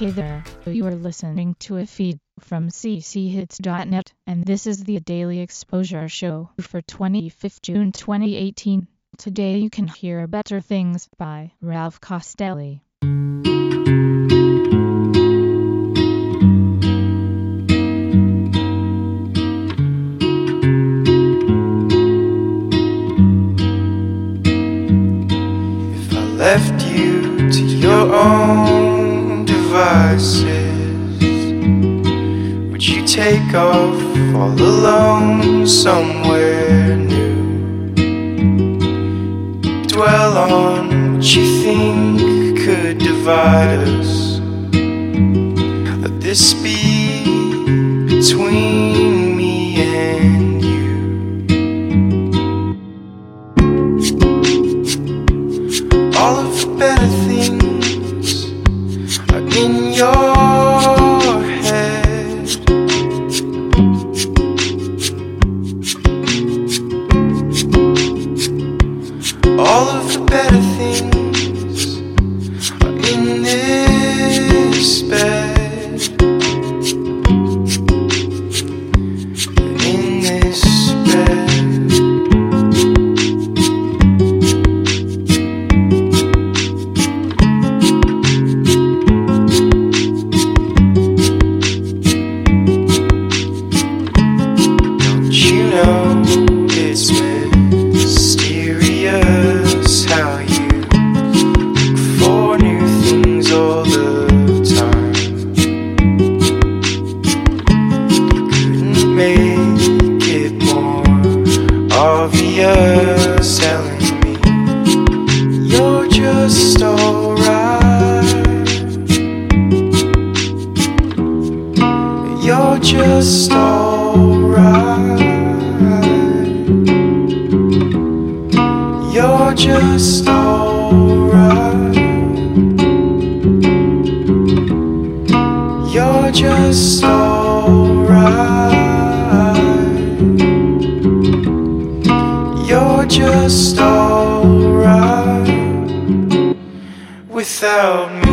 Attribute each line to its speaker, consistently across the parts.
Speaker 1: Hey there, you are listening to a feed from cchits.net, and this is the Daily Exposure Show for 25th June 2018. Today you can hear Better Things by Ralph Costelli.
Speaker 2: If I left you to your own devices, would you take off all alone somewhere new? Dwell on what you think could divide us. Let this be between me and you. All of the better things in your head. All of the better things just alright. You're just alright. You're just alright. You're just alright without me.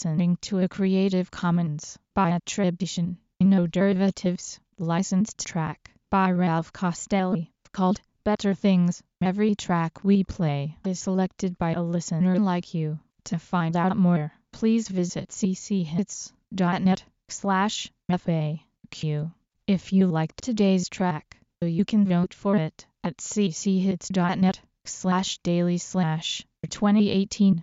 Speaker 1: Listening to a Creative Commons by attribution, no derivatives, licensed track by Ralph Costelli, called Better Things. Every track we play is selected by a listener like you. To find out more, please visit cchits.net slash FAQ. If you liked today's track, you can vote for it at cchits.net slash daily slash 2018